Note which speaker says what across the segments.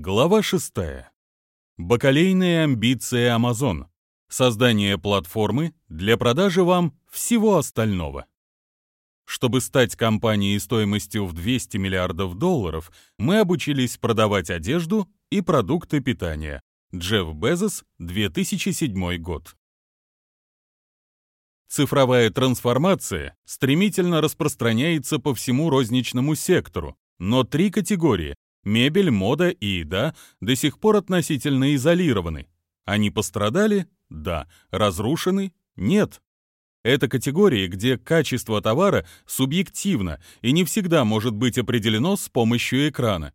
Speaker 1: Глава 6. Бакалейные амбиции Amazon. Создание платформы для продажи вам всего остального. Чтобы стать компанией стоимостью в 200 миллиардов долларов, мы обучились продавать одежду и продукты питания. Джефф Безос, 2007 год. Цифровая трансформация стремительно распространяется по всему розничному сектору, но три категории Мебель, мода и еда до сих пор относительно изолированы. Они пострадали? Да. Разрушены? Нет. Это категории, где качество товара субъективно и не всегда может быть определено с помощью экрана.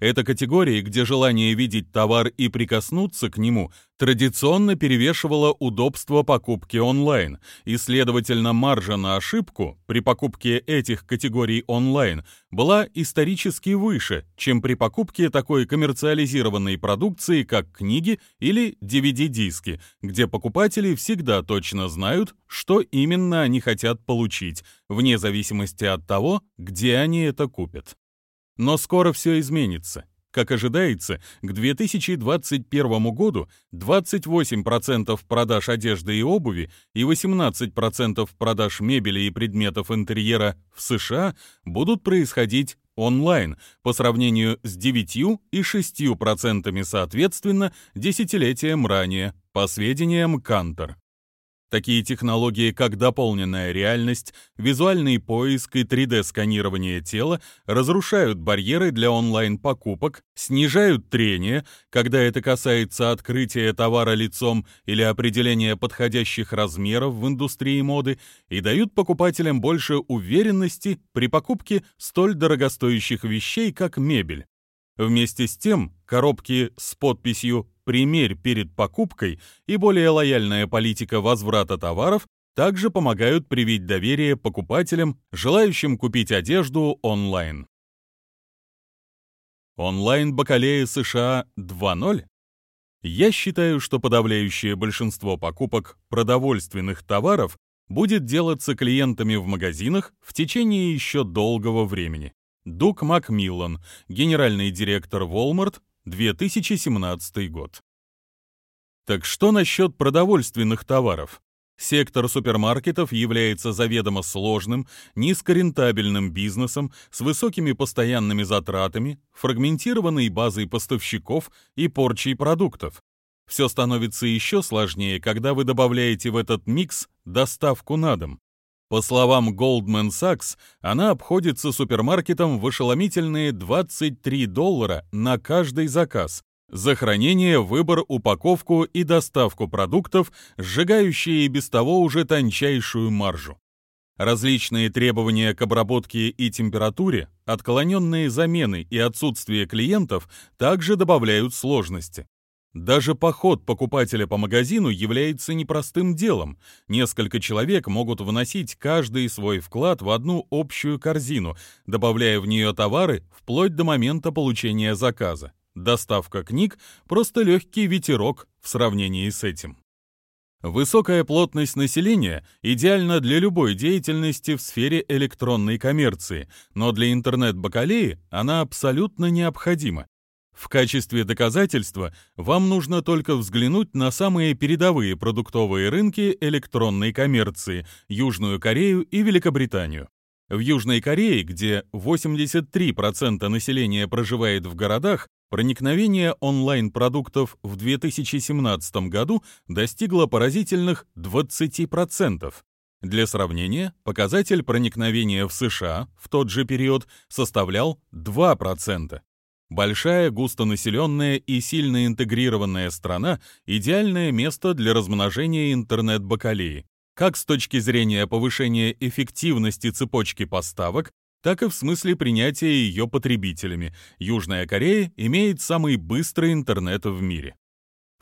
Speaker 1: Это категории, где желание видеть товар и прикоснуться к нему традиционно перевешивало удобство покупки онлайн, и, следовательно, маржа на ошибку при покупке этих категорий онлайн была исторически выше, чем при покупке такой коммерциализированной продукции, как книги или DVD-диски, где покупатели всегда точно знают, что именно они хотят получить, вне зависимости от того, где они это купят. Но скоро все изменится. Как ожидается, к 2021 году 28% продаж одежды и обуви и 18% продаж мебели и предметов интерьера в США будут происходить онлайн по сравнению с 9 и 6% соответственно десятилетием ранее, по сведениям Кантор. Такие технологии, как дополненная реальность, визуальный поиск и 3D-сканирование тела разрушают барьеры для онлайн-покупок, снижают трение, когда это касается открытия товара лицом или определения подходящих размеров в индустрии моды, и дают покупателям больше уверенности при покупке столь дорогостоящих вещей, как мебель. Вместе с тем, коробки с подписью «Примерь перед покупкой» и более лояльная политика возврата товаров также помогают привить доверие покупателям, желающим купить одежду онлайн. Онлайн-бакалея США 2.0? Я считаю, что подавляющее большинство покупок продовольственных товаров будет делаться клиентами в магазинах в течение еще долгого времени. Дук Макмиллан, генеральный директор Walmart, 2017 год. Так что насчет продовольственных товаров? Сектор супермаркетов является заведомо сложным, низкорентабельным бизнесом с высокими постоянными затратами, фрагментированной базой поставщиков и порчей продуктов. Все становится еще сложнее, когда вы добавляете в этот микс доставку на дом. По словам Goldman Sachs, она обходится супермаркетом в ошеломительные 23 доллара на каждый заказ. За хранение, выбор, упаковку и доставку продуктов, сжигающие и без того уже тончайшую маржу. Различные требования к обработке и температуре, отклоненные замены и отсутствие клиентов также добавляют сложности. Даже поход покупателя по магазину является непростым делом. Несколько человек могут вносить каждый свой вклад в одну общую корзину, добавляя в нее товары вплоть до момента получения заказа. Доставка книг – просто легкий ветерок в сравнении с этим. Высокая плотность населения идеальна для любой деятельности в сфере электронной коммерции, но для интернет-бакалеи она абсолютно необходима. В качестве доказательства вам нужно только взглянуть на самые передовые продуктовые рынки электронной коммерции – Южную Корею и Великобританию. В Южной Корее, где 83% населения проживает в городах, проникновение онлайн-продуктов в 2017 году достигло поразительных 20%. Для сравнения, показатель проникновения в США в тот же период составлял 2%. Большая, густонаселенная и сильно интегрированная страна – идеальное место для размножения интернет-бакалеи, как с точки зрения повышения эффективности цепочки поставок, так и в смысле принятия ее потребителями. Южная Корея имеет самый быстрый интернет в мире.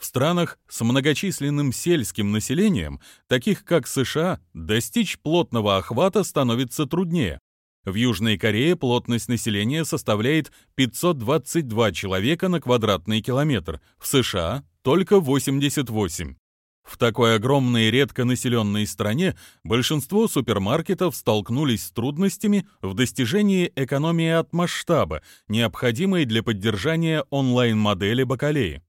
Speaker 1: В странах с многочисленным сельским населением, таких как США, достичь плотного охвата становится труднее. В Южной Корее плотность населения составляет 522 человека на квадратный километр, в США только 88. В такой огромной и редко населенной стране большинство супермаркетов столкнулись с трудностями в достижении экономии от масштаба, необходимой для поддержания онлайн-модели бакалеи.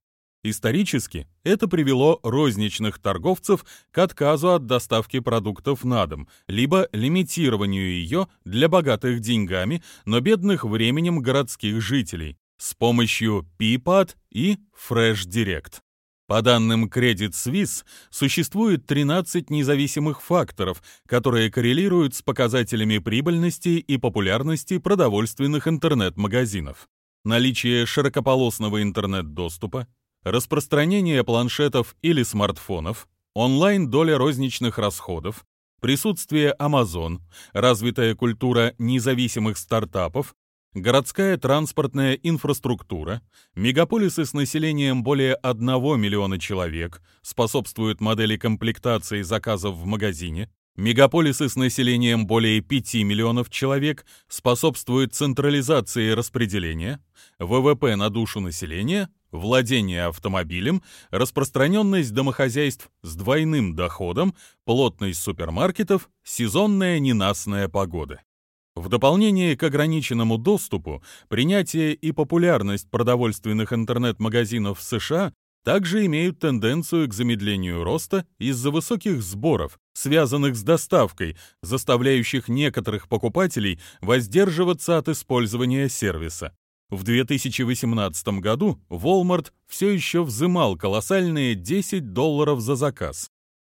Speaker 1: Исторически это привело розничных торговцев к отказу от доставки продуктов на дом, либо лимитированию ее для богатых деньгами, но бедных временем городских жителей с помощью Peapod и Fresh Direct. По данным Credit Suisse, существует 13 независимых факторов, которые коррелируют с показателями прибыльности и популярности продовольственных интернет-магазинов. Наличие широкополосного интернет-доступа, распространение планшетов или смартфонов, онлайн-доля розничных расходов, присутствие Amazon, развитая культура независимых стартапов, городская транспортная инфраструктура, мегаполисы с населением более 1 миллиона человек способствуют модели комплектации заказов в магазине, мегаполисы с населением более 5 миллионов человек способствуют централизации распределения, ВВП на душу населения, владение автомобилем, распространенность домохозяйств с двойным доходом, плотность супермаркетов, сезонная ненастная погода. В дополнение к ограниченному доступу, принятие и популярность продовольственных интернет-магазинов в США также имеют тенденцию к замедлению роста из-за высоких сборов, связанных с доставкой, заставляющих некоторых покупателей воздерживаться от использования сервиса. В 2018 году Walmart все еще взымал колоссальные 10 долларов за заказ.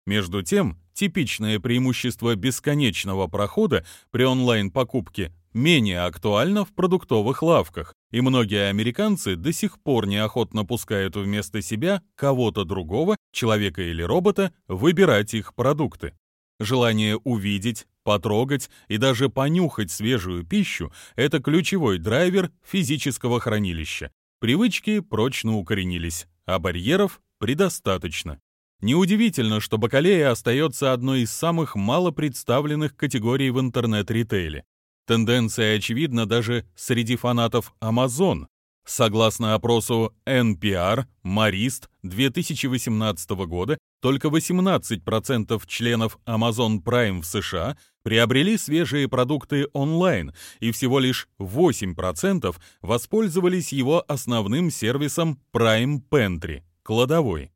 Speaker 1: Между тем, типичное преимущество бесконечного прохода при онлайн-покупке менее актуально в продуктовых лавках, и многие американцы до сих пор неохотно пускают вместо себя кого-то другого, человека или робота, выбирать их продукты. Желание увидеть, потрогать и даже понюхать свежую пищу – это ключевой драйвер физического хранилища. Привычки прочно укоренились, а барьеров предостаточно. Неудивительно, что бакалея остается одной из самых мало представленных категорий в интернет-ритейле. Тенденция очевидна даже среди фанатов Amazon. Согласно опросу NPR Marist 2018 года, только 18% членов Amazon Prime в США приобрели свежие продукты онлайн, и всего лишь 8% воспользовались его основным сервисом Prime Pantry – кладовой.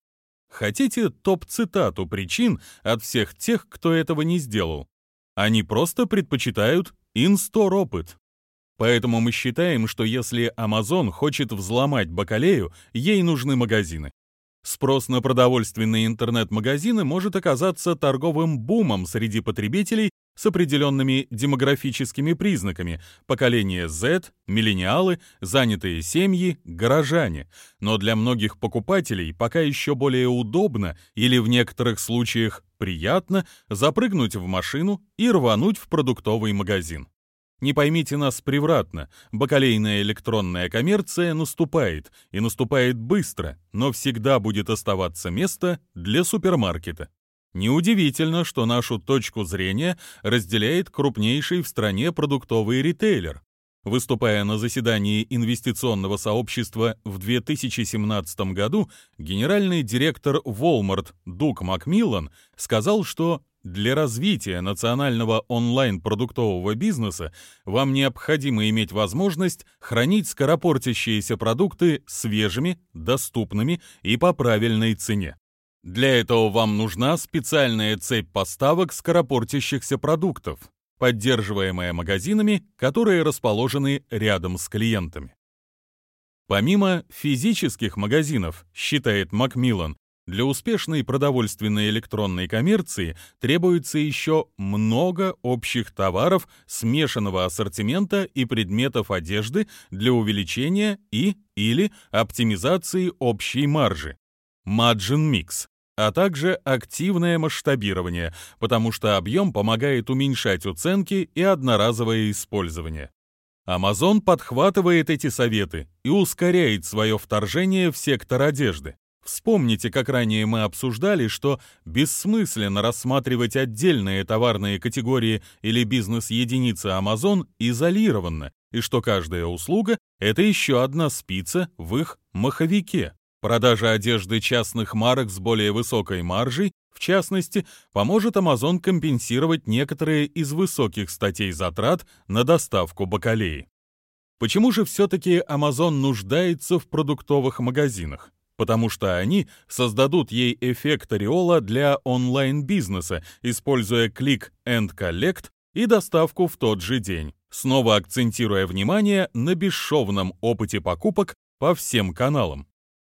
Speaker 1: Хотите топ-цитату причин от всех тех, кто этого не сделал? Они просто предпочитают инстор опыт. Поэтому мы считаем, что если Amazon хочет взломать бакалею, ей нужны магазины. Спрос на продовольственные интернет-магазины может оказаться торговым бумом среди потребителей с определенными демографическими признаками – поколение Z, миллениалы, занятые семьи, горожане. Но для многих покупателей пока еще более удобно или в некоторых случаях приятно запрыгнуть в машину и рвануть в продуктовый магазин. Не поймите нас превратно, бакалейная электронная коммерция наступает, и наступает быстро, но всегда будет оставаться место для супермаркета. Неудивительно, что нашу точку зрения разделяет крупнейший в стране продуктовый ритейлер. Выступая на заседании инвестиционного сообщества в 2017 году, генеральный директор Walmart Дук Макмиллан сказал, что для развития национального онлайн-продуктового бизнеса вам необходимо иметь возможность хранить скоропортящиеся продукты свежими, доступными и по правильной цене. Для этого вам нужна специальная цепь поставок скоропортящихся продуктов, поддерживаемая магазинами, которые расположены рядом с клиентами. Помимо физических магазинов, считает Макмиллан, для успешной продовольственной электронной коммерции требуется еще много общих товаров, смешанного ассортимента и предметов одежды для увеличения и или оптимизации общей маржи. Margin Mix а также активное масштабирование, потому что объем помогает уменьшать уценки и одноразовое использование. Amazon подхватывает эти советы и ускоряет свое вторжение в сектор одежды. Вспомните, как ранее мы обсуждали, что бессмысленно рассматривать отдельные товарные категории или бизнес-единицы Amazon изолированно, и что каждая услуга — это еще одна спица в их маховике. Продажа одежды частных марок с более высокой маржей, в частности, поможет Amazon компенсировать некоторые из высоких статей затрат на доставку бакалеи. Почему же все-таки Amazon нуждается в продуктовых магазинах? Потому что они создадут ей эффект ореола для онлайн-бизнеса, используя клик and collect и доставку в тот же день, снова акцентируя внимание на бесшовном опыте покупок по всем каналам.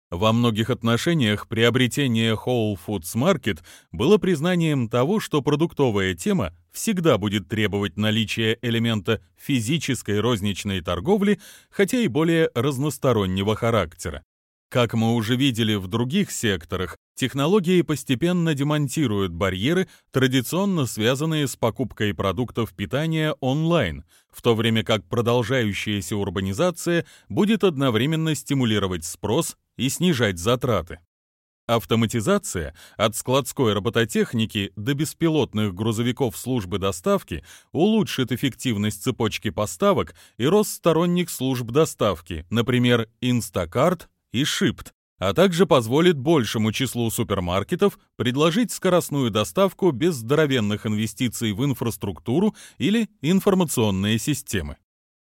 Speaker 1: Во многих отношениях приобретение Whole Foods Market было признанием того, что продуктовая тема всегда будет требовать наличия элемента физической розничной торговли, хотя и более разностороннего характера. Как мы уже видели в других секторах, технологии постепенно демонтируют барьеры, традиционно связанные с покупкой продуктов питания онлайн, в то время как продолжающаяся урбанизация будет одновременно стимулировать спрос и снижать затраты. Автоматизация от складской робототехники до беспилотных грузовиков службы доставки улучшит эффективность цепочки поставок и рост сторонних служб доставки, например, Instacart и Shipt, а также позволит большему числу супермаркетов предложить скоростную доставку без здоровенных инвестиций в инфраструктуру или информационные системы.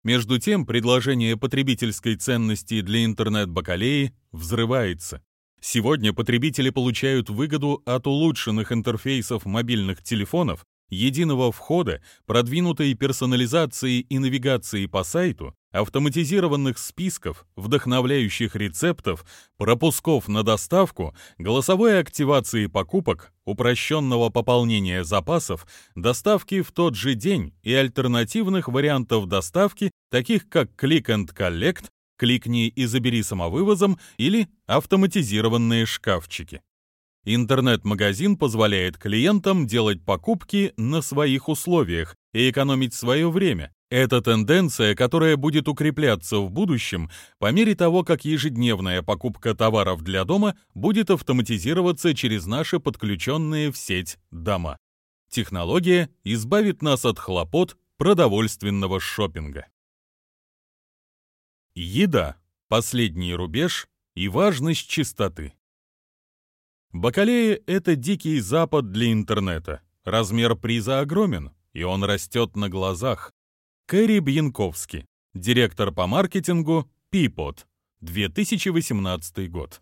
Speaker 1: Между тем, предложение потребительской ценности для интернет-бакалеи взрывается. Сегодня потребители получают выгоду от улучшенных интерфейсов мобильных телефонов, единого входа, продвинутой персонализации и навигации по сайту, автоматизированных списков, вдохновляющих рецептов, пропусков на доставку, голосовой активации покупок, упрощенного пополнения запасов, доставки в тот же день и альтернативных вариантов доставки, таких как Click and Collect, кликни и забери самовывозом или автоматизированные шкафчики. Интернет-магазин позволяет клиентам делать покупки на своих условиях и экономить свое время, это тенденция, которая будет укрепляться в будущем по мере того, как ежедневная покупка товаров для дома будет автоматизироваться через наши подключенные в сеть дома. Технология избавит нас от хлопот продовольственного шопинга. Еда – последний рубеж и важность чистоты. Бакалея – это дикий запад для интернета. Размер приза огромен, и он растет на глазах. Кэрри Бьянковски, директор по маркетингу Пипот, 2018 год.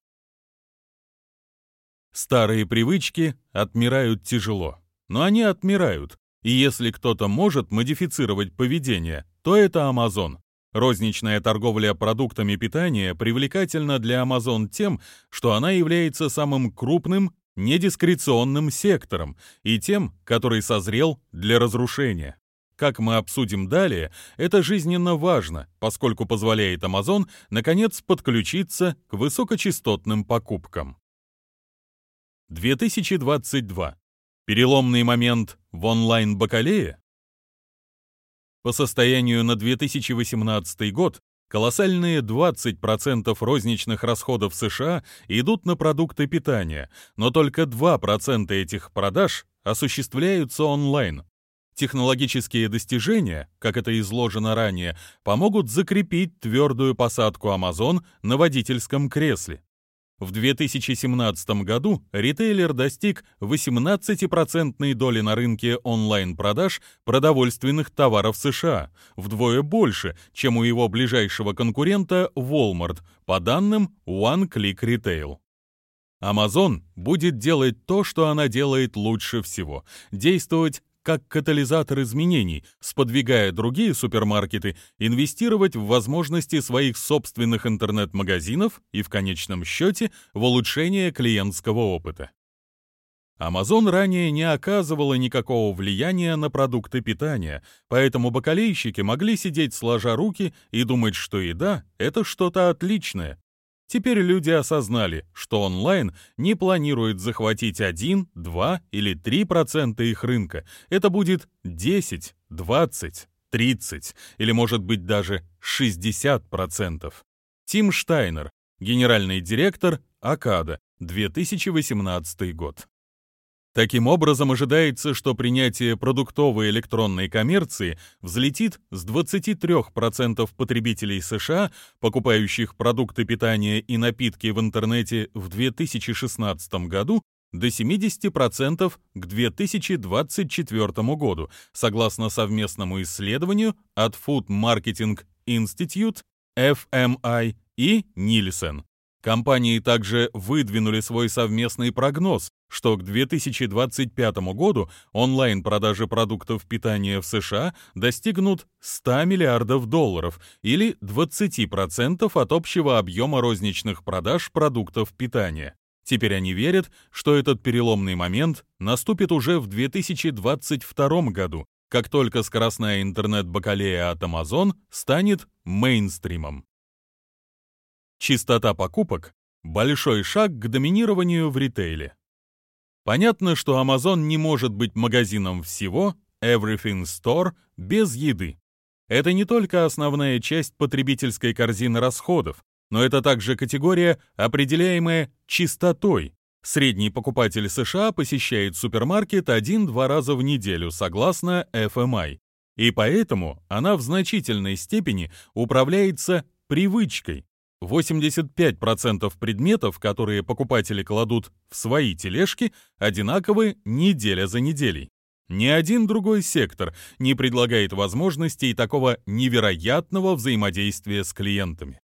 Speaker 1: Старые привычки отмирают тяжело, но они отмирают, и если кто-то может модифицировать поведение, то это Amazon. Розничная торговля продуктами питания привлекательна для Amazon тем, что она является самым крупным недискреционным сектором и тем, который созрел для разрушения. Как мы обсудим далее, это жизненно важно, поскольку позволяет Amazon наконец подключиться к высокочастотным покупкам. 2022. Переломный момент в онлайн-бакалее? По состоянию на 2018 год колоссальные 20% розничных расходов США идут на продукты питания, но только 2% этих продаж осуществляются онлайн. Технологические достижения, как это изложено ранее, помогут закрепить твердую посадку Amazon на водительском кресле. В 2017 году ритейлер достиг 18% доли на рынке онлайн-продаж продовольственных товаров США, вдвое больше, чем у его ближайшего конкурента Walmart, по данным One Click Retail. Amazon будет делать то, что она делает лучше всего – действовать как катализатор изменений, сподвигая другие супермаркеты инвестировать в возможности своих собственных интернет-магазинов и в конечном счете в улучшение клиентского опыта. Amazon ранее не оказывала никакого влияния на продукты питания, поэтому бакалейщики могли сидеть сложа руки и думать, что еда — это что-то отличное, Теперь люди осознали, что онлайн не планирует захватить 1, 2 или 3% их рынка. Это будет 10, 20, 30 или, может быть, даже 60%. Тим Штайнер, генеральный директор Акада, 2018 год. Таким образом, ожидается, что принятие продуктовой электронной коммерции взлетит с 23% потребителей США, покупающих продукты питания и напитки в интернете в 2016 году, до 70% к 2024 году, согласно совместному исследованию от Food Marketing Institute, FMI и Nielsen. Компании также выдвинули свой совместный прогноз, что к 2025 году онлайн-продажи продуктов питания в США достигнут 100 миллиардов долларов или 20% от общего объема розничных продаж продуктов питания. Теперь они верят, что этот переломный момент наступит уже в 2022 году, как только скоростная интернет-бакалея от Amazon станет мейнстримом. Чистота покупок – большой шаг к доминированию в ритейле. Понятно, что Amazon не может быть магазином всего, Everything Store, без еды. Это не только основная часть потребительской корзины расходов, но это также категория, определяемая чистотой. Средний покупатель США посещает супермаркет один-два раза в неделю, согласно FMI. И поэтому она в значительной степени управляется привычкой. 85% предметов, которые покупатели кладут в свои тележки, одинаковы неделя за неделей. Ни один другой сектор не предлагает возможностей такого невероятного взаимодействия с клиентами.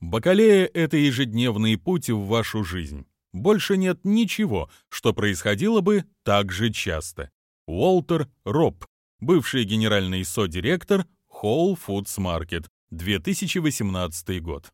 Speaker 1: Бакалея — это ежедневный путь в вашу жизнь. Больше нет ничего, что происходило бы так же часто. Уолтер Робб, бывший генеральный содиректор Whole Foods Market, 2018 год.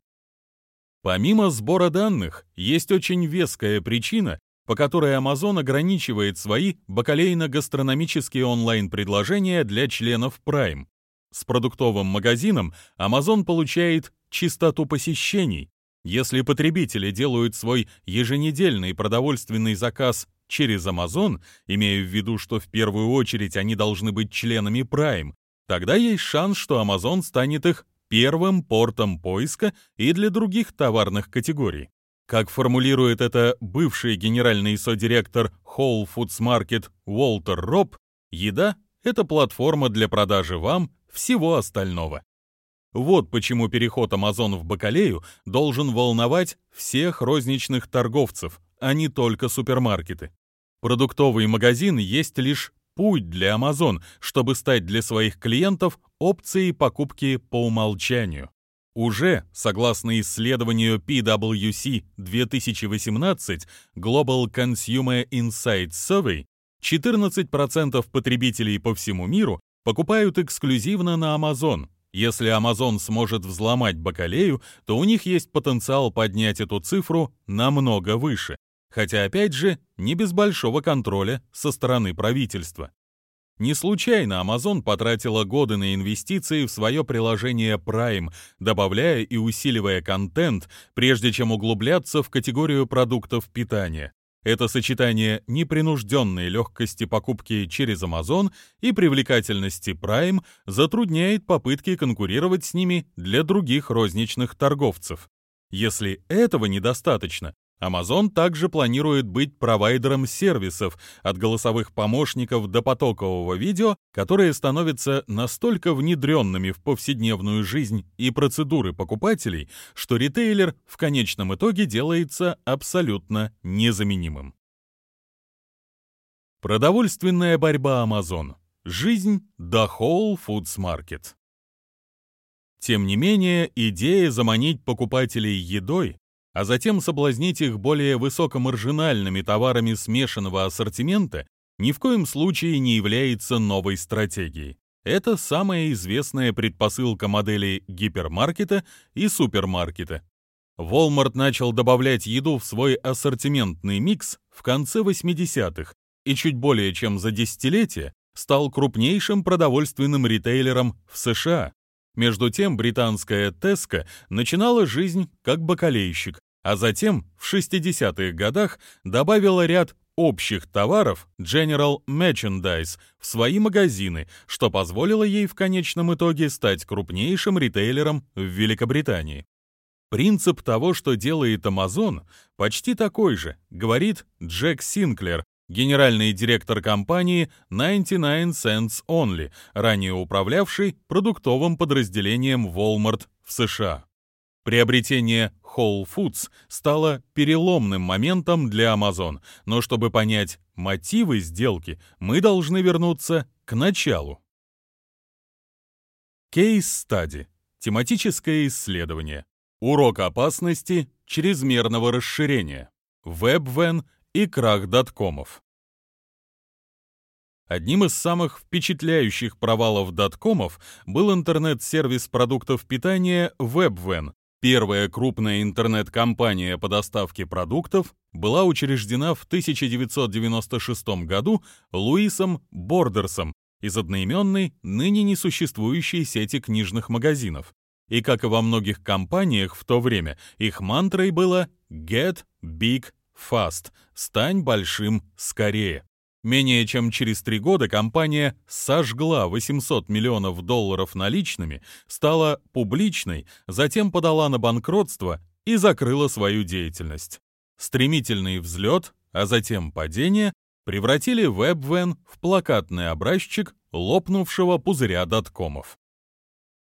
Speaker 1: Помимо сбора данных, есть очень веская причина, по которой Amazon ограничивает свои бакалейно-гастрономические онлайн-предложения для членов Prime. С продуктовым магазином Amazon получает чистоту посещений. Если потребители делают свой еженедельный продовольственный заказ через Amazon, имея в виду, что в первую очередь они должны быть членами Prime, тогда есть шанс, что Amazon станет их первым портом поиска и для других товарных категорий. Как формулирует это бывший генеральный содиректор Whole Foods Market Уолтер Роб, еда — это платформа для продажи вам всего остального. Вот почему переход Amazon в Бакалею должен волновать всех розничных торговцев, а не только супермаркеты. Продуктовый магазин есть лишь путь для Amazon, чтобы стать для своих клиентов опцией покупки по умолчанию. Уже, согласно исследованию PwC 2018 Global Consumer Insights Survey, 14% потребителей по всему миру покупают эксклюзивно на Amazon. Если Amazon сможет взломать бакалею, то у них есть потенциал поднять эту цифру намного выше хотя опять же не без большого контроля со стороны правительства. Не случайно Amazon потратила годы на инвестиции в свое приложение Prime, добавляя и усиливая контент, прежде чем углубляться в категорию продуктов питания. Это сочетание непринужденной легкости покупки через Amazon и привлекательности Prime затрудняет попытки конкурировать с ними для других розничных торговцев. Если этого недостаточно, Amazon также планирует быть провайдером сервисов от голосовых помощников до потокового видео, которые становятся настолько внедренными в повседневную жизнь и процедуры покупателей, что ритейлер в конечном итоге делается абсолютно незаменимым. Продовольственная борьба Amazon. Жизнь до Whole Foods Market. Тем не менее, идея заманить покупателей едой а затем соблазнить их более высокомаржинальными товарами смешанного ассортимента ни в коем случае не является новой стратегией. Это самая известная предпосылка модели гипермаркета и супермаркета. Walmart начал добавлять еду в свой ассортиментный микс в конце 80-х и чуть более чем за десятилетие стал крупнейшим продовольственным ритейлером в США, между тем британская Tesco начинала жизнь как бакалейщик, а затем в 60-х годах добавила ряд общих товаров General Merchandise в свои магазины, что позволило ей в конечном итоге стать крупнейшим ритейлером в Великобритании. Принцип того, что делает Amazon, почти такой же, говорит Джек Синклер, генеральный директор компании 99 Cents Only, ранее управлявший продуктовым подразделением Walmart в США. Приобретение Whole Foods стало переломным моментом для Amazon, но чтобы понять мотивы сделки, мы должны вернуться к началу. Кейс-стади. Тематическое исследование. Урок опасности чрезмерного расширения. WebVan и крах доткомов. Одним из самых впечатляющих провалов доткомов был интернет-сервис продуктов питания WebVan. Первая крупная интернет-компания по доставке продуктов была учреждена в 1996 году Луисом Бордерсом из одноименной, ныне несуществующей сети книжных магазинов. И как и во многих компаниях в то время, их мантрой было «Get Big Fast» — «Стань большим скорее». Менее чем через три года компания сожгла 800 миллионов долларов наличными, стала публичной, затем подала на банкротство и закрыла свою деятельность. Стремительный взлет, а затем падение превратили WebVan в плакатный образчик лопнувшего пузыря доткомов.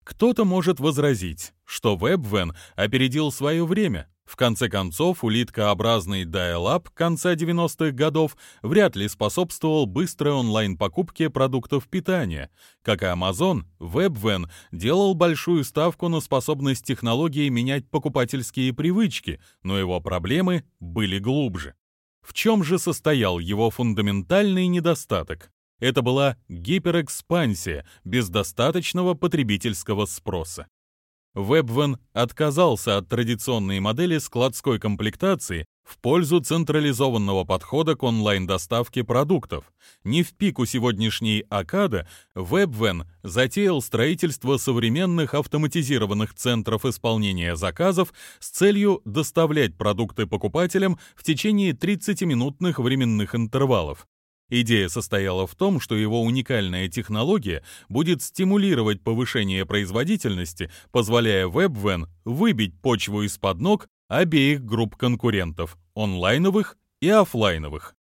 Speaker 1: Кто-то может возразить, что WebVan опередил свое время. В конце концов, улиткообразный dial-up конца 90-х годов вряд ли способствовал быстрой онлайн-покупке продуктов питания. Как и Amazon, WebVan делал большую ставку на способность технологии менять покупательские привычки, но его проблемы были глубже. В чем же состоял его фундаментальный недостаток? Это была гиперэкспансия без достаточного потребительского спроса. WebVan отказался от традиционной модели складской комплектации в пользу централизованного подхода к онлайн-доставке продуктов. Не в пику сегодняшней Акада WebVan затеял строительство современных автоматизированных центров исполнения заказов с целью доставлять продукты покупателям в течение 30-минутных временных интервалов. Идея состояла в том, что его уникальная технология будет стимулировать повышение производительности, позволяя WebVan выбить почву из-под ног обеих групп конкурентов – онлайновых и офлайновых.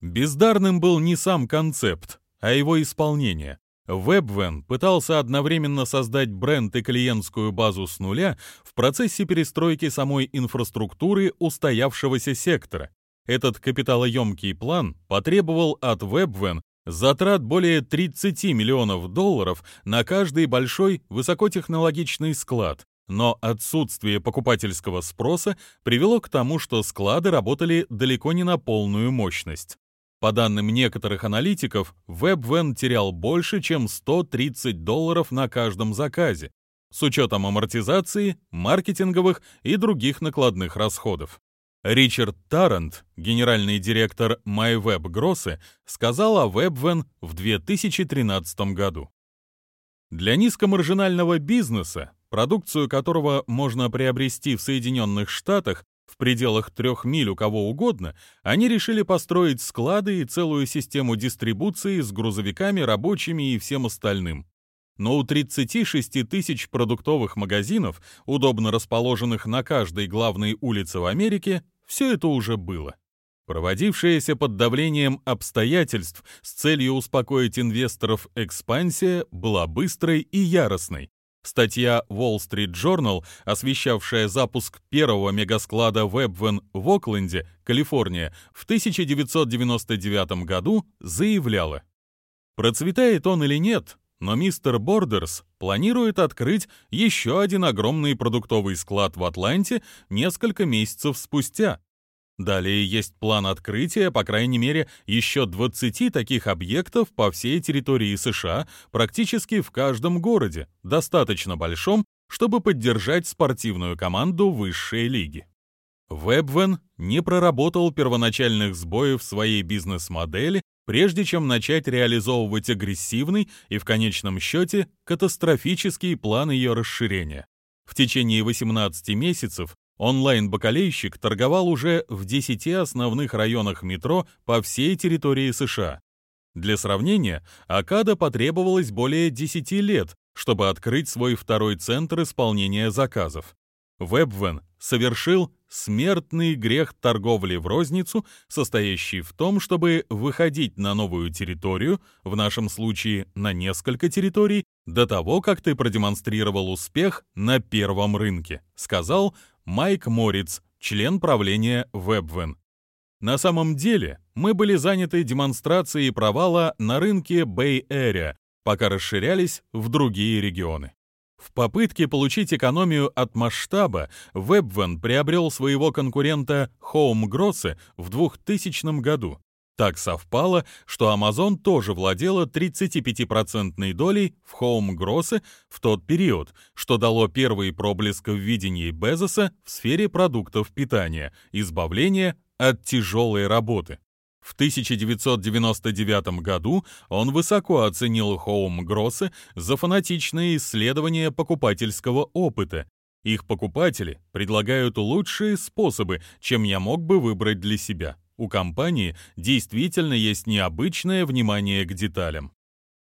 Speaker 1: Бездарным был не сам концепт, а его исполнение. WebVan пытался одновременно создать бренд и клиентскую базу с нуля в процессе перестройки самой инфраструктуры устоявшегося сектора. Этот капиталоемкий план потребовал от WebVan затрат более 30 миллионов долларов на каждый большой высокотехнологичный склад, но отсутствие покупательского спроса привело к тому, что склады работали далеко не на полную мощность. По данным некоторых аналитиков, WebVan терял больше, чем 130 долларов на каждом заказе, с учетом амортизации, маркетинговых и других накладных расходов. Ричард Тарант, генеральный директор MyWeb Grosсе, сказал о WebVan в 2013 году. Для низкомаржинального бизнеса, продукцию которого можно приобрести в Соединенных Штатах в пределах трех миль у кого угодно, они решили построить склады и целую систему дистрибуции с грузовиками, рабочими и всем остальным. Но у 36 тысяч продуктовых магазинов, удобно расположенных на каждой главной улице в Америке, все это уже было. Проводившаяся под давлением обстоятельств с целью успокоить инвесторов экспансия была быстрой и яростной. Статья Wall Street Journal, освещавшая запуск первого мегасклада WebVan в Окленде, Калифорния, в 1999 году, заявляла, «Процветает он или нет, но мистер Бордерс планирует открыть еще один огромный продуктовый склад в Атланте несколько месяцев спустя. Далее есть план открытия, по крайней мере, еще 20 таких объектов по всей территории США, практически в каждом городе, достаточно большом, чтобы поддержать спортивную команду высшей лиги. WebVan не проработал первоначальных сбоев своей бизнес-модели прежде чем начать реализовывать агрессивный и в конечном счете катастрофический план ее расширения. В течение 18 месяцев онлайн-бакалейщик торговал уже в 10 основных районах метро по всей территории США. Для сравнения, Акада потребовалось более 10 лет, чтобы открыть свой второй центр исполнения заказов. WebVan совершил смертный грех торговли в розницу, состоящий в том, чтобы выходить на новую территорию, в нашем случае на несколько территорий, до того, как ты продемонстрировал успех на первом рынке, сказал Майк Мориц, член правления WebVan. На самом деле, мы были заняты демонстрацией провала на рынке Bay Area, пока расширялись в другие регионы. В попытке получить экономию от масштаба, WebVan приобрел своего конкурента HomeGrosse в 2000 году. Так совпало, что Amazon тоже владела 35% долей в HomeGrosse в тот период, что дало первый проблеск в видении Безоса в сфере продуктов питания, избавления от тяжелой работы. В 1999 году он высоко оценил Хоум Гроссе за фанатичные исследования покупательского опыта. Их покупатели предлагают лучшие способы, чем я мог бы выбрать для себя. У компании действительно есть необычное внимание к деталям.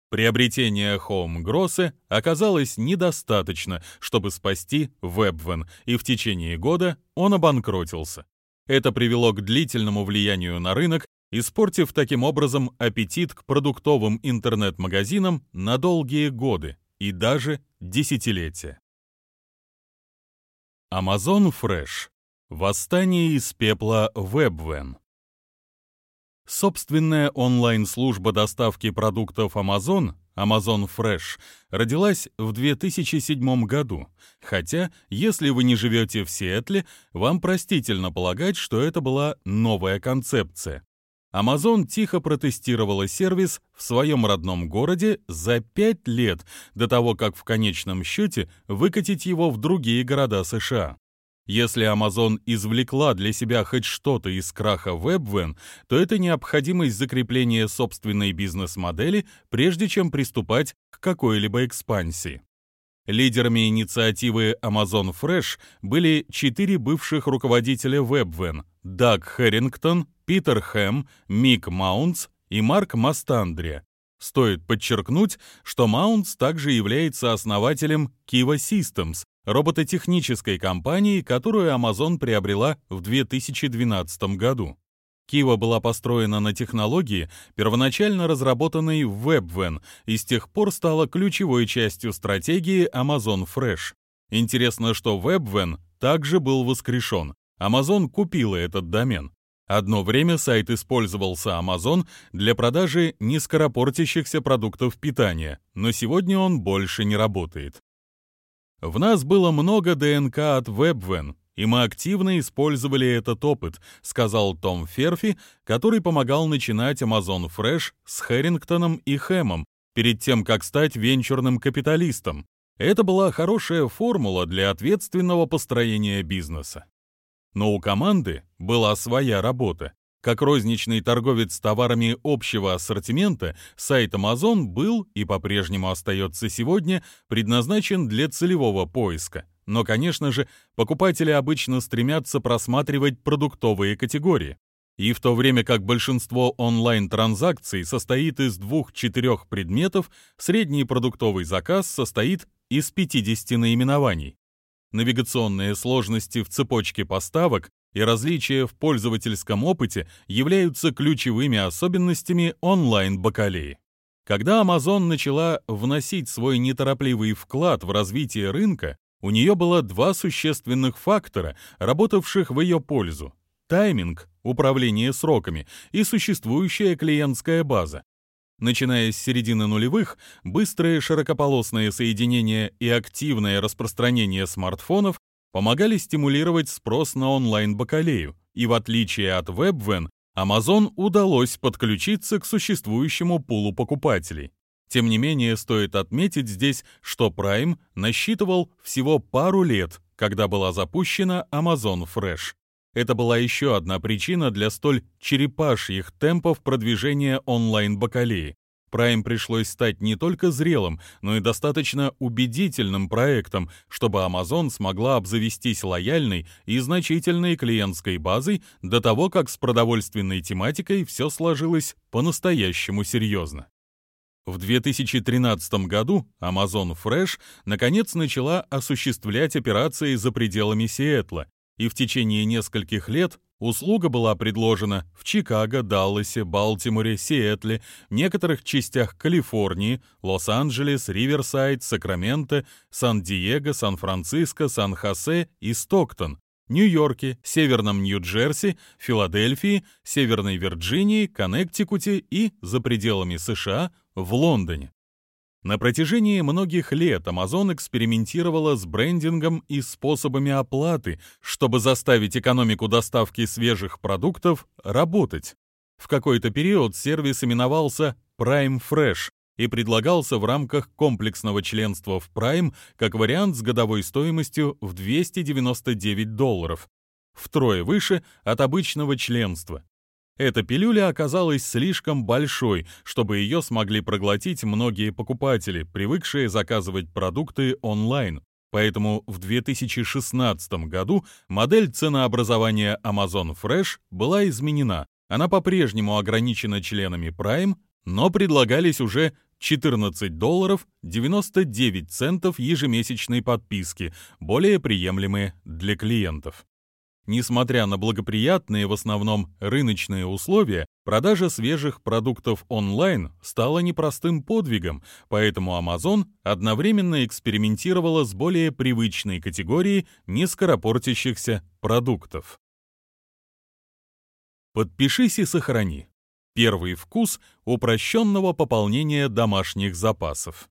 Speaker 1: Приобретение Grosse оказалось недостаточно, чтобы спасти WebVan, и в течение года он обанкротился. Это привело к длительному влиянию на рынок испортив таким образом аппетит к продуктовым интернет-магазинам на долгие годы и даже десятилетия. Amazon Fresh. Восстание из пепла WebVan. Собственная онлайн-служба доставки продуктов Amazon, Amazon Fresh, родилась в 2007 году, хотя, если вы не живете в Сиэтле, вам простительно полагать, что это была новая концепция. Amazon тихо протестировала сервис в своем родном городе за пять лет до того, как в конечном счете выкатить его в другие города США. Если Amazon извлекла для себя хоть что-то из краха WebVan, то это необходимость закрепления собственной бизнес-модели, прежде чем приступать к какой-либо экспансии. Лидерами инициативы Amazon Fresh были четыре бывших руководителя WebVan – Даг Хэрингтон, Питер Хэм, Мик Маунтс и Марк Мастандри. Стоит подчеркнуть, что Маунтс также является основателем Kiva Systems, робототехнической компании, которую Amazon приобрела в 2012 году. Kiva была построена на технологии, первоначально разработанной в WebVan, и с тех пор стала ключевой частью стратегии Amazon Fresh. Интересно, что WebVan также был воскрешен. Amazon купила этот домен. Одно время сайт использовался Amazon для продажи нескоропортящихся продуктов питания, но сегодня он больше не работает. В нас было много ДНК от WebVan, и мы активно использовали этот опыт, сказал Том Ферфи, который помогал начинать Amazon Fresh с Хэрингтоном и Хэмом перед тем, как стать венчурным капиталистом. Это была хорошая формула для ответственного построения бизнеса. Но у команды была своя работа. Как розничный торговец товарами общего ассортимента, сайт Amazon был и по-прежнему остается сегодня предназначен для целевого поиска. Но, конечно же, покупатели обычно стремятся просматривать продуктовые категории. И в то время как большинство онлайн-транзакций состоит из двух-четырех предметов, средний продуктовый заказ состоит из 50 наименований навигационные сложности в цепочке поставок и различия в пользовательском опыте являются ключевыми особенностями онлайн-бакалеи. Когда Amazon начала вносить свой неторопливый вклад в развитие рынка, у нее было два существенных фактора, работавших в ее пользу. Тайминг, управление сроками и существующая клиентская база, Начиная с середины нулевых, быстрые широкополосные соединения и активное распространение смартфонов помогали стимулировать спрос на онлайн-бакалею, и в отличие от WebVan, Amazon удалось подключиться к существующему пулу покупателей. Тем не менее, стоит отметить здесь, что Prime насчитывал всего пару лет, когда была запущена Amazon Fresh. Это была еще одна причина для столь черепашьих темпов продвижения онлайн-бакалеи. Prime пришлось стать не только зрелым, но и достаточно убедительным проектом, чтобы Amazon смогла обзавестись лояльной и значительной клиентской базой до того, как с продовольственной тематикой все сложилось по-настоящему серьезно. В 2013 году Amazon Fresh наконец начала осуществлять операции за пределами Сиэтла, и в течение нескольких лет услуга была предложена в Чикаго, Далласе, Балтиморе, Сиэтле, некоторых частях Калифорнии, Лос-Анджелес, Риверсайд, Сакраменто, Сан-Диего, Сан-Франциско, Сан-Хосе и Стоктон, Нью-Йорке, Северном Нью-Джерси, Филадельфии, Северной Вирджинии, Коннектикуте и, за пределами США, в Лондоне. На протяжении многих лет Amazon экспериментировала с брендингом и способами оплаты, чтобы заставить экономику доставки свежих продуктов работать. В какой-то период сервис именовался Prime Fresh и предлагался в рамках комплексного членства в Prime как вариант с годовой стоимостью в 299 долларов, втрое выше от обычного членства. Эта пилюля оказалась слишком большой, чтобы ее смогли проглотить многие покупатели, привыкшие заказывать продукты онлайн. Поэтому в 2016 году модель ценообразования Amazon Fresh была изменена. Она по-прежнему ограничена членами Prime, но предлагались уже 14 долларов 99 центов ежемесячной подписки, более приемлемые для клиентов. Несмотря на благоприятные в основном рыночные условия, продажа свежих продуктов онлайн стала непростым подвигом, поэтому Amazon одновременно экспериментировала с более привычной категорией нескоропортящихся продуктов. Подпишись и сохрани. Первый вкус упрощенного пополнения домашних запасов.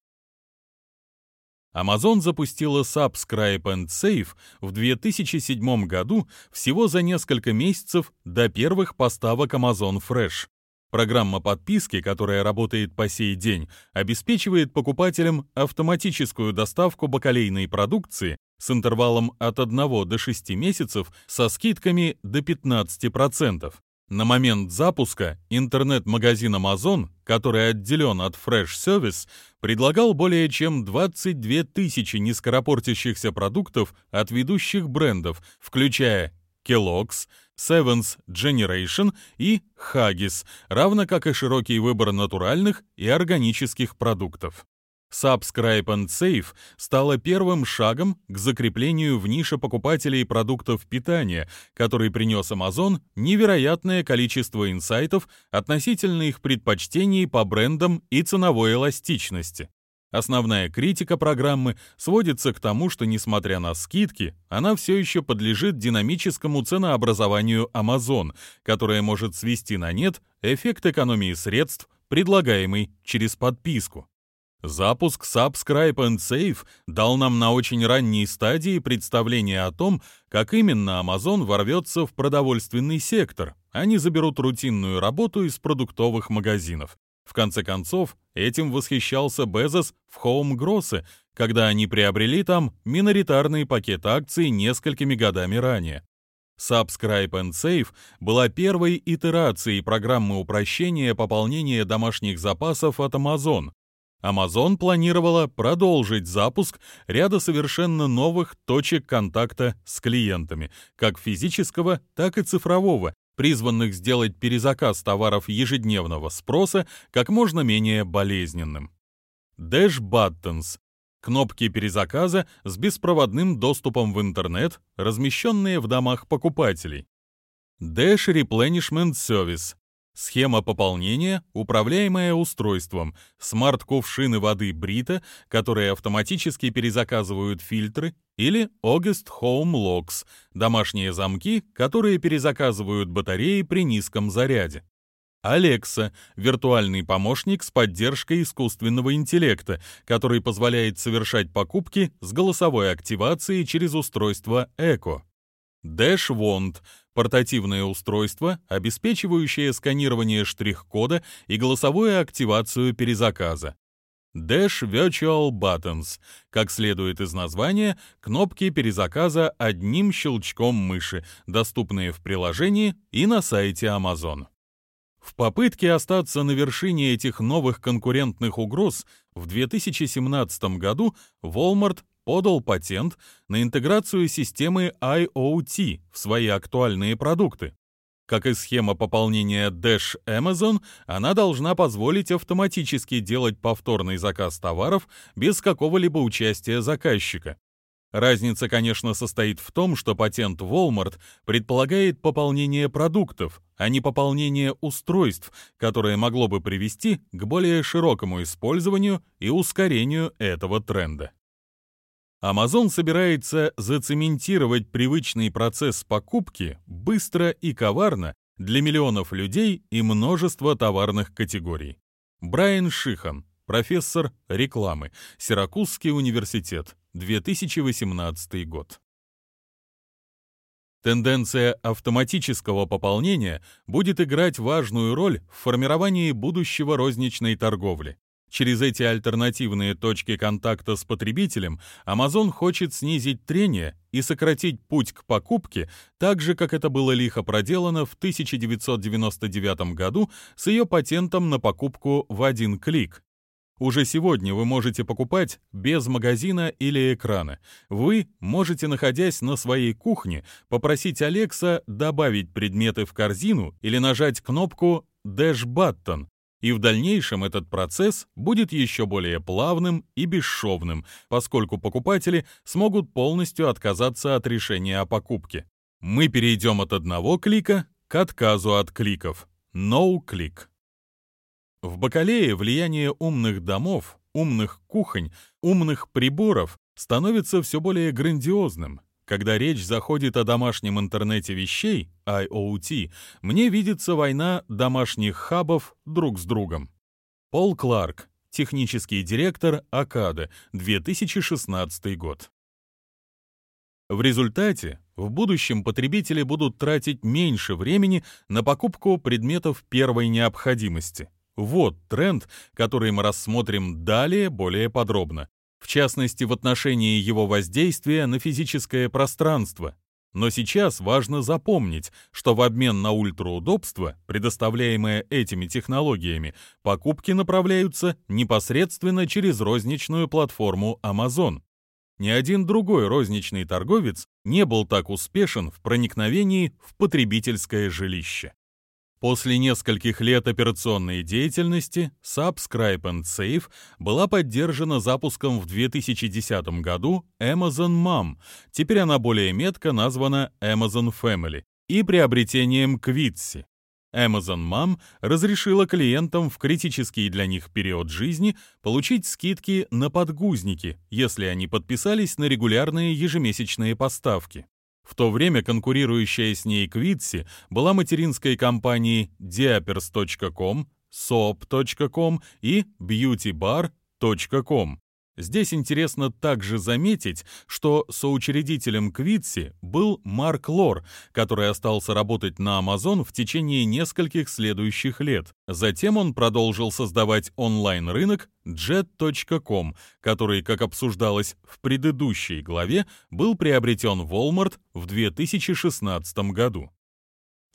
Speaker 1: Amazon запустила Subscribe and Save в 2007 году всего за несколько месяцев до первых поставок Amazon Fresh. Программа подписки, которая работает по сей день, обеспечивает покупателям автоматическую доставку бакалейной продукции с интервалом от 1 до 6 месяцев со скидками до 15%. На момент запуска интернет-магазин Amazon, который отделен от Fresh Service, предлагал более чем 22 тысячи нескоропортящихся продуктов от ведущих брендов, включая Kellogg's, Seven's Generation и Haggis, равно как и широкий выбор натуральных и органических продуктов. Subscribe and Save стала первым шагом к закреплению в нише покупателей продуктов питания, который принес Amazon невероятное количество инсайтов относительно их предпочтений по брендам и ценовой эластичности. Основная критика программы сводится к тому, что, несмотря на скидки, она все еще подлежит динамическому ценообразованию Amazon, которое может свести на нет эффект экономии средств, предлагаемый через подписку. Запуск Subscribe and Save дал нам на очень ранней стадии представление о том, как именно Amazon ворвется в продовольственный сектор. Они заберут рутинную работу из продуктовых магазинов. В конце концов, этим восхищался Безос в Home Grosse, когда они приобрели там миноритарный пакет акций несколькими годами ранее. Subscribe and Save была первой итерацией программы упрощения пополнения домашних запасов от Amazon, Amazon планировала продолжить запуск ряда совершенно новых точек контакта с клиентами, как физического, так и цифрового, призванных сделать перезаказ товаров ежедневного спроса как можно менее болезненным. Dash Buttons — кнопки перезаказа с беспроводным доступом в интернет, размещенные в домах покупателей. Dash Replenishment Service Схема пополнения, управляемая устройством, смарт-кувшины воды Брита, которые автоматически перезаказывают фильтры, или August Home Locks, домашние замки, которые перезаказывают батареи при низком заряде. Alexa — виртуальный помощник с поддержкой искусственного интеллекта, который позволяет совершать покупки с голосовой активацией через устройство Echo. Dash Wand портативное устройство, обеспечивающее сканирование штрих-кода и голосовую активацию перезаказа. Dash Virtual Buttons. Как следует из названия, кнопки перезаказа одним щелчком мыши, доступные в приложении и на сайте Amazon. В попытке остаться на вершине этих новых конкурентных угроз в 2017 году Walmart подал патент на интеграцию системы IoT в свои актуальные продукты. Как и схема пополнения Dash Amazon, она должна позволить автоматически делать повторный заказ товаров без какого-либо участия заказчика. Разница, конечно, состоит в том, что патент Walmart предполагает пополнение продуктов, а не пополнение устройств, которое могло бы привести к более широкому использованию и ускорению этого тренда. Amazon собирается зацементировать привычный процесс покупки быстро и коварно для миллионов людей и множества товарных категорий. Брайан Шихан, профессор рекламы, Сиракузский университет, 2018 год. Тенденция автоматического пополнения будет играть важную роль в формировании будущего розничной торговли. Через эти альтернативные точки контакта с потребителем Amazon хочет снизить трение и сократить путь к покупке, так же, как это было лихо проделано в 1999 году с ее патентом на покупку в один клик. Уже сегодня вы можете покупать без магазина или экрана. Вы можете, находясь на своей кухне, попросить Алекса добавить предметы в корзину или нажать кнопку Dash Button, и в дальнейшем этот процесс будет еще более плавным и бесшовным, поскольку покупатели смогут полностью отказаться от решения о покупке. Мы перейдем от одного клика к отказу от кликов. No-click. В Бакалее влияние умных домов, умных кухонь, умных приборов становится все более грандиозным. Когда речь заходит о домашнем интернете вещей, IoT, мне видится война домашних хабов друг с другом. Пол Кларк, технический директор Акада, 2016 год. В результате в будущем потребители будут тратить меньше времени на покупку предметов первой необходимости. Вот тренд, который мы рассмотрим далее более подробно в частности в отношении его воздействия на физическое пространство. Но сейчас важно запомнить, что в обмен на ультраудобство, предоставляемое этими технологиями, покупки направляются непосредственно через розничную платформу Amazon. Ни один другой розничный торговец не был так успешен в проникновении в потребительское жилище. После нескольких лет операционной деятельности Subscribe and Save была поддержана запуском в 2010 году Amazon Mom, теперь она более метко названа Amazon Family, и приобретением Quidsi. Amazon Mom разрешила клиентам в критический для них период жизни получить скидки на подгузники, если они подписались на регулярные ежемесячные поставки. В то время конкурирующая с ней Quidsi была материнской компанией diapers.com, soap.com и beautybar.com. Здесь интересно также заметить, что соучредителем Квитси был Марк Лор, который остался работать на Amazon в течение нескольких следующих лет. Затем он продолжил создавать онлайн-рынок Jet.com, который, как обсуждалось в предыдущей главе, был приобретен Walmart в 2016 году.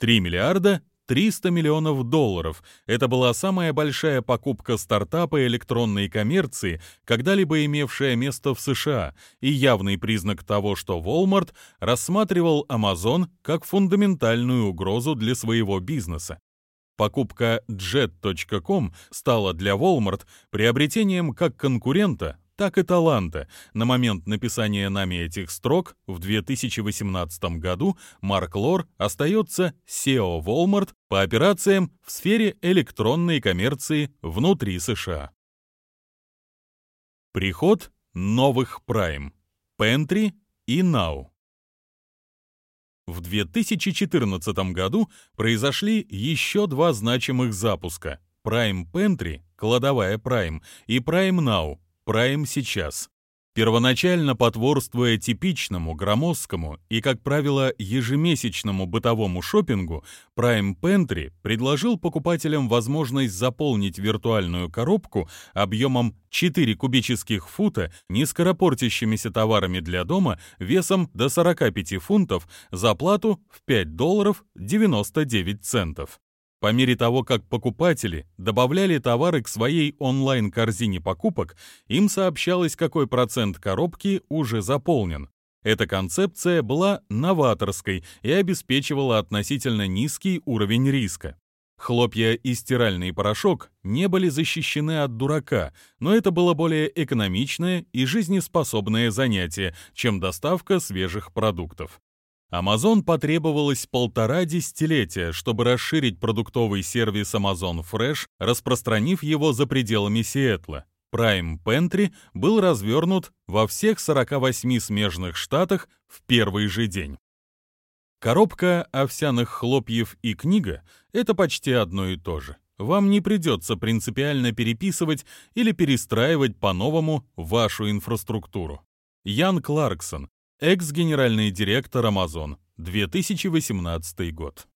Speaker 1: 3 миллиарда 300 миллионов долларов. Это была самая большая покупка стартапа электронной коммерции, когда-либо имевшая место в США, и явный признак того, что Walmart рассматривал Amazon как фундаментальную угрозу для своего бизнеса. Покупка Jet.com стала для Walmart приобретением как конкурента, так и таланта. На момент написания нами этих строк в 2018 году Марк Лор остается SEO Walmart по операциям в сфере электронной коммерции внутри США. Приход новых Prime, Pantry и Now. В 2014 году произошли еще два значимых запуска – Prime Pantry, кладовая Prime, и Prime Now, Prime сейчас. Первоначально потворствуя типичному, громоздкому и, как правило, ежемесячному бытовому шопингу, Prime Pantry предложил покупателям возможность заполнить виртуальную коробку объемом 4 кубических фута низкоропортящимися товарами для дома весом до 45 фунтов за плату в 5 долларов 99 центов. По мере того, как покупатели добавляли товары к своей онлайн-корзине покупок, им сообщалось, какой процент коробки уже заполнен. Эта концепция была новаторской и обеспечивала относительно низкий уровень риска. Хлопья и стиральный порошок не были защищены от дурака, но это было более экономичное и жизнеспособное занятие, чем доставка свежих продуктов. Amazon потребовалось полтора десятилетия, чтобы расширить продуктовый сервис Amazon Fresh, распространив его за пределами Сиэтла. Prime Pantry был развернут во всех 48 смежных штатах в первый же день. Коробка овсяных хлопьев и книга — это почти одно и то же. Вам не придется принципиально переписывать или перестраивать по-новому вашу инфраструктуру. Ян Кларксон, экс-генеральный директор Amazon, 2018 год.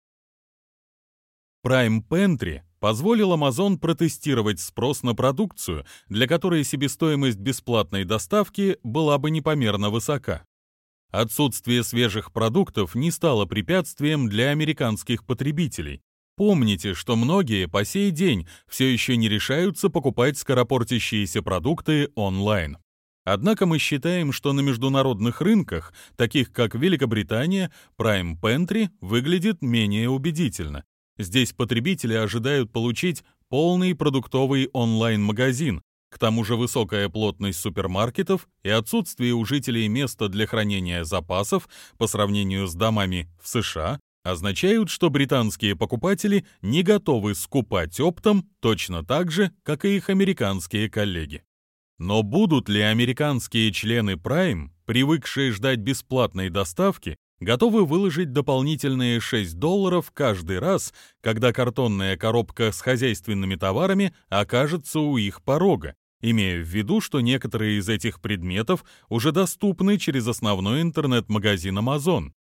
Speaker 1: Prime Pantry позволил Amazon протестировать спрос на продукцию, для которой себестоимость бесплатной доставки была бы непомерно высока. Отсутствие свежих продуктов не стало препятствием для американских потребителей. Помните, что многие по сей день все еще не решаются покупать скоропортящиеся продукты онлайн. Однако мы считаем, что на международных рынках, таких как Великобритания, Prime Pantry выглядит менее убедительно. Здесь потребители ожидают получить полный продуктовый онлайн-магазин, к тому же высокая плотность супермаркетов и отсутствие у жителей места для хранения запасов по сравнению с домами в США означают, что британские покупатели не готовы скупать оптом точно так же, как и их американские коллеги. Но будут ли американские члены Prime, привыкшие ждать бесплатной доставки, готовы выложить дополнительные 6 долларов каждый раз, когда картонная коробка с хозяйственными товарами окажется у их порога, имея в виду, что некоторые из этих предметов уже доступны через основной интернет-магазин Amazon.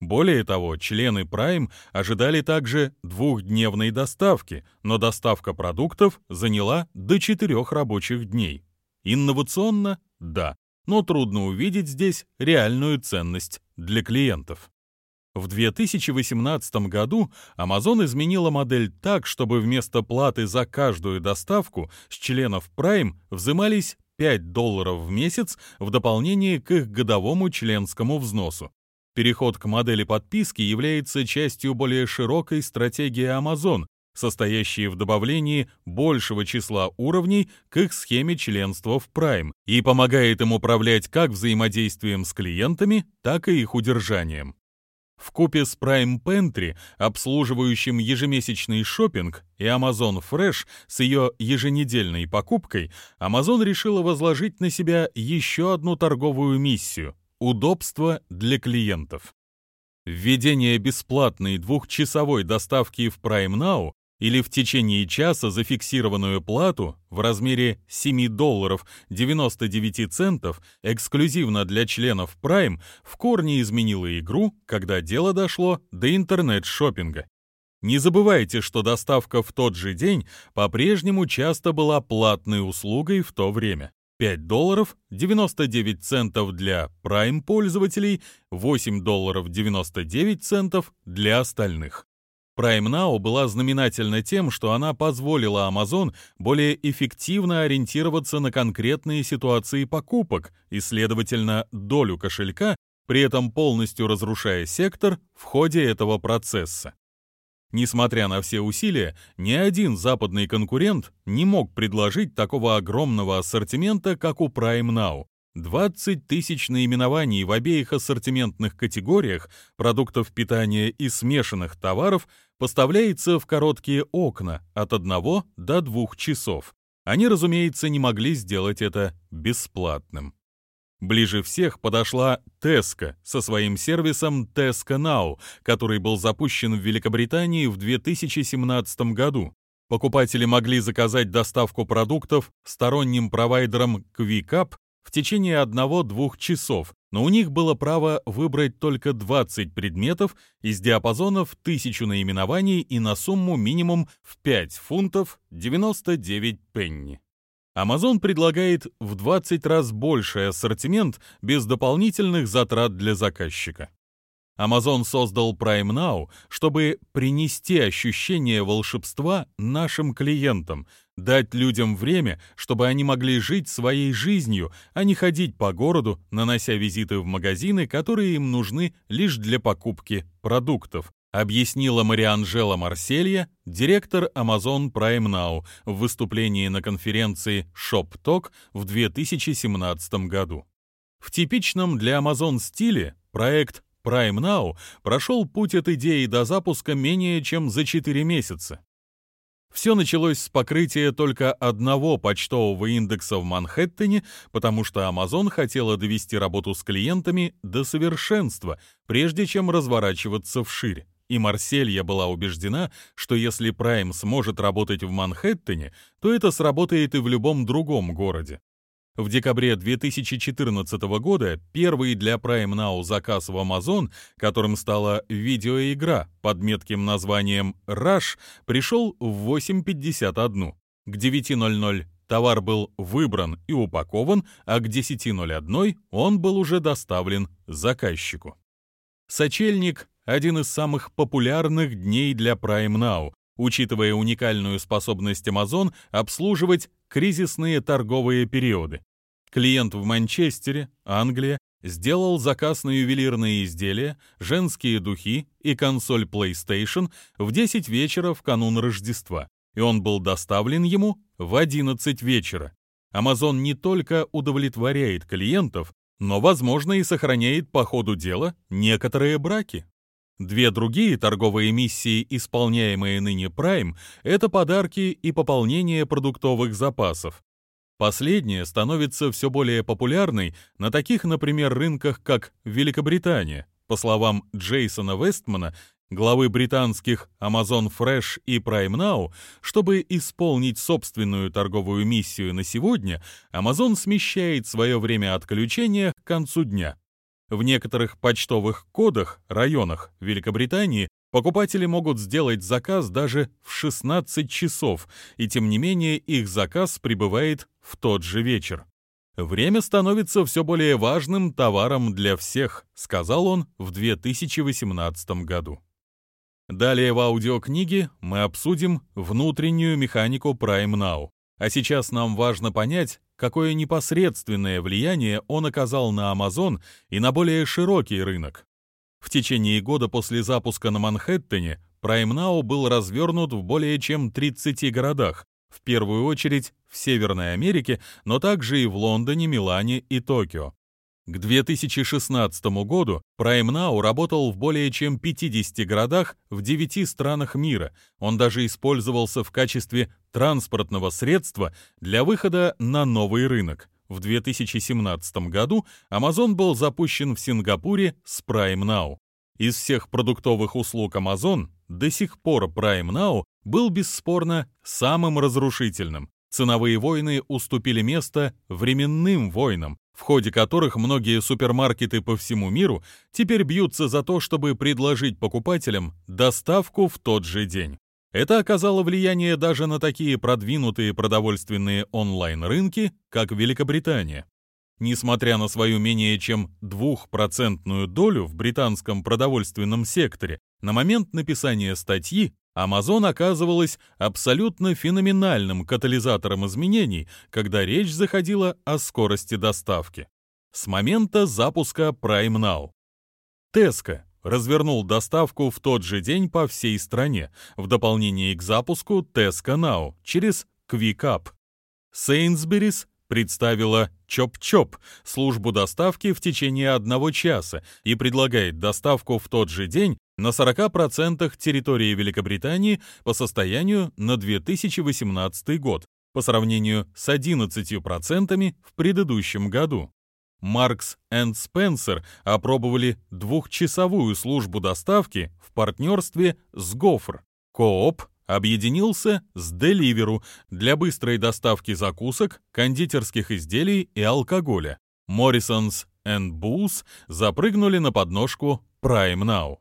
Speaker 1: Более того, члены Prime ожидали также двухдневной доставки, но доставка продуктов заняла до четырех рабочих дней. Инновационно? Да, но трудно увидеть здесь реальную ценность для клиентов. В 2018 году Amazon изменила модель так, чтобы вместо платы за каждую доставку с членов Prime взимались 5 долларов в месяц в дополнение к их годовому членскому взносу. Переход к модели подписки является частью более широкой стратегии Amazon, состоящей в добавлении большего числа уровней к их схеме членства в Prime и помогает им управлять как взаимодействием с клиентами, так и их удержанием. В купе с Prime Pantry, обслуживающим ежемесячный шопинг, и Amazon Fresh с ее еженедельной покупкой, Amazon решила возложить на себя еще одну торговую миссию – удобство для клиентов. Введение бесплатной двухчасовой доставки в Prime Now или в течение часа зафиксированную плату в размере 7 долларов 99 центов эксклюзивно для членов Prime в корне изменила игру, когда дело дошло до интернет-шоппинга. Не забывайте, что доставка в тот же день по-прежнему часто была платной услугой в то время. 5 долларов 99 центов для Prime-пользователей, 8 долларов 99 центов для остальных. Prime Now была знаменательна тем, что она позволила Amazon более эффективно ориентироваться на конкретные ситуации покупок и, следовательно, долю кошелька, при этом полностью разрушая сектор в ходе этого процесса. Несмотря на все усилия, ни один западный конкурент не мог предложить такого огромного ассортимента, как у Prime Now. 20 тысяч наименований в обеих ассортиментных категориях продуктов питания и смешанных товаров поставляется в короткие окна от 1 до 2 часов. Они, разумеется, не могли сделать это бесплатным. Ближе всех подошла Tesco со своим сервисом Tesco Now, который был запущен в Великобритании в 2017 году. Покупатели могли заказать доставку продуктов сторонним провайдером QuickUp в течение одного-двух часов, но у них было право выбрать только 20 предметов из диапазонов 1000 наименований и на сумму минимум в 5 фунтов 99 пенни. Amazon предлагает в 20 раз больший ассортимент без дополнительных затрат для заказчика. Amazon создал Prime Now, чтобы принести ощущение волшебства нашим клиентам, дать людям время, чтобы они могли жить своей жизнью, а не ходить по городу, нанося визиты в магазины, которые им нужны лишь для покупки продуктов, объяснила Марианжела Марселья, директор Amazon Prime Now в выступлении на конференции Shop Talk в 2017 году. В типичном для Amazon стиле проект Prime Now прошел путь от идеи до запуска менее чем за 4 месяца. Все началось с покрытия только одного почтового индекса в Манхэттене, потому что Amazon хотела довести работу с клиентами до совершенства, прежде чем разворачиваться вширь. И Марселья была убеждена, что если Prime сможет работать в Манхэттене, то это сработает и в любом другом городе. В декабре 2014 года первый для Prime Now заказ в Amazon, которым стала видеоигра под метким названием Rush, пришел в 8.51. К 9.00 товар был выбран и упакован, а к 10.01 он был уже доставлен заказчику. Сочельник – один из самых популярных дней для Prime Now, учитывая уникальную способность Amazon обслуживать кризисные торговые периоды. Клиент в Манчестере, Англия, сделал заказ на ювелирные изделия, женские духи и консоль PlayStation в 10 вечера в канун Рождества, и он был доставлен ему в 11 вечера. Amazon не только удовлетворяет клиентов, но, возможно, и сохраняет по ходу дела некоторые браки. Две другие торговые миссии, исполняемые ныне Prime, это подарки и пополнение продуктовых запасов. Последняя становится все более популярной на таких, например, рынках, как Великобритания. По словам Джейсона Вестмана, главы британских Amazon Fresh и Prime Now, чтобы исполнить собственную торговую миссию на сегодня, Amazon смещает свое время отключения к концу дня. В некоторых почтовых кодах, районах Великобритании покупатели могут сделать заказ даже в 16 часов, и тем не менее их заказ прибывает в тот же вечер. «Время становится все более важным товаром для всех», сказал он в 2018 году. Далее в аудиокниге мы обсудим внутреннюю механику Prime Now. А сейчас нам важно понять, какое непосредственное влияние он оказал на Amazon и на более широкий рынок. В течение года после запуска на Манхэттене Prime Now был развернут в более чем 30 городах, в первую очередь в Северной Америке, но также и в Лондоне, Милане и Токио. К 2016 году Prime Now работал в более чем 50 городах в 9 странах мира. Он даже использовался в качестве транспортного средства для выхода на новый рынок. В 2017 году Amazon был запущен в Сингапуре с Prime Now. Из всех продуктовых услуг Amazon до сих пор Prime Now был бесспорно самым разрушительным. Ценовые войны уступили место временным войнам, в ходе которых многие супермаркеты по всему миру теперь бьются за то, чтобы предложить покупателям доставку в тот же день. Это оказало влияние даже на такие продвинутые продовольственные онлайн-рынки, как Великобритания. Несмотря на свою менее чем двухпроцентную долю в британском продовольственном секторе, на момент написания статьи Amazon оказывалась абсолютно феноменальным катализатором изменений, когда речь заходила о скорости доставки. С момента запуска Prime Now. Tesco развернул доставку в тот же день по всей стране, в дополнение к запуску Tesco Now через QuickUp. Sainsbury's представила Чоп-Чоп, службу доставки в течение одного часа и предлагает доставку в тот же день на 40% территории Великобритании по состоянию на 2018 год, по сравнению с 11% в предыдущем году. Marks and Spencer опробовали двухчасовую службу доставки в партнерстве с Gophr. Co-op объединился с Deliveroo для быстрой доставки закусок, кондитерских изделий и алкоголя. Morrisons and Booths запрыгнули на подножку Prime Now.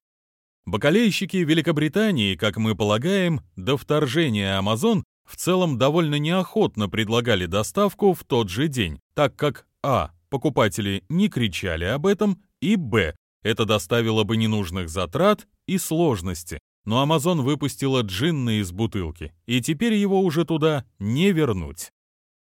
Speaker 1: Бакалейщики Великобритании, как мы полагаем, до вторжения Amazon в целом довольно неохотно предлагали доставку в тот же день, так как а. Покупатели не кричали об этом, и б. это доставило бы ненужных затрат и сложности. Но Amazon выпустила джинны из бутылки, и теперь его уже туда не вернуть.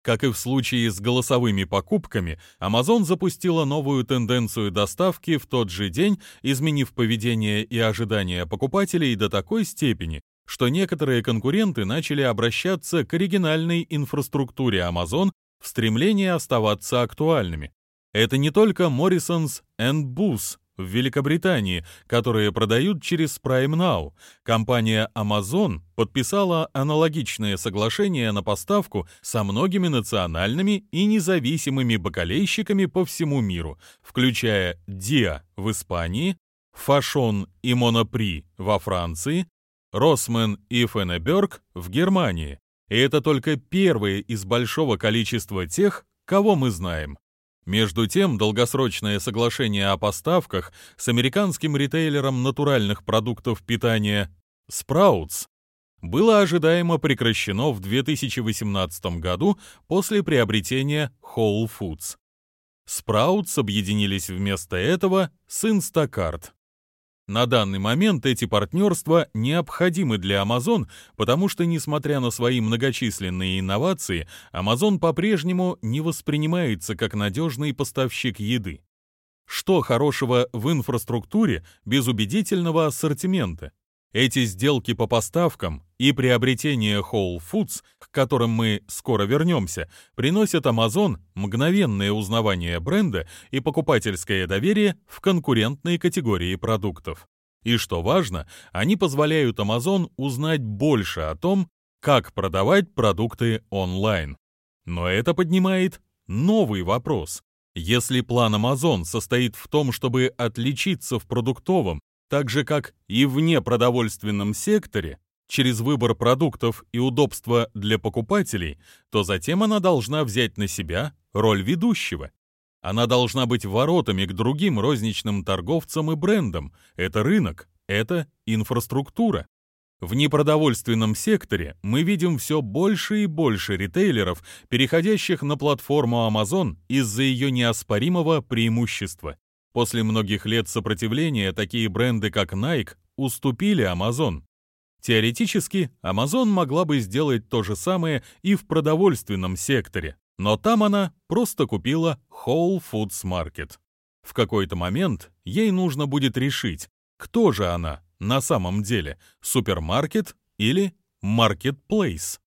Speaker 1: Как и в случае с голосовыми покупками, Amazon запустила новую тенденцию доставки в тот же день, изменив поведение и ожидания покупателей до такой степени, что некоторые конкуренты начали обращаться к оригинальной инфраструктуре Amazon в стремлении оставаться актуальными. Это не только Morrisons Booth в Великобритании, которые продают через Prime Now. Компания Amazon подписала аналогичное соглашение на поставку со многими национальными и независимыми бакалейщиками по всему миру, включая Dia в Испании, Fashion и Monoprix во Франции, Rossmann и Фенеберг в Германии. И это только первые из большого количества тех, кого мы знаем. Между тем, долгосрочное соглашение о поставках с американским ритейлером натуральных продуктов питания Sprouts было ожидаемо прекращено в 2018 году после приобретения Whole Foods. Sprouts объединились вместо этого с Instacart. На данный момент эти партнерства необходимы для Amazon, потому что, несмотря на свои многочисленные инновации, Amazon по-прежнему не воспринимается как надежный поставщик еды. Что хорошего в инфраструктуре без убедительного ассортимента? Эти сделки по поставкам и приобретение Whole Foods, к которым мы скоро вернемся, приносят Amazon мгновенное узнавание бренда и покупательское доверие в конкурентной категории продуктов. И что важно, они позволяют Amazon узнать больше о том, как продавать продукты онлайн. Но это поднимает новый вопрос. Если план Amazon состоит в том, чтобы отличиться в продуктовом так же как и в непродовольственном секторе, через выбор продуктов и удобства для покупателей, то затем она должна взять на себя роль ведущего. Она должна быть воротами к другим розничным торговцам и брендам. Это рынок, это инфраструктура. В непродовольственном секторе мы видим все больше и больше ритейлеров, переходящих на платформу Amazon из-за ее неоспоримого преимущества. После многих лет сопротивления такие бренды, как Nike, уступили Amazon. Теоретически, Amazon могла бы сделать то же самое и в продовольственном секторе, но там она просто купила Whole Foods Market. В какой-то момент ей нужно будет решить, кто же она на самом деле, супермаркет или маркетплейс.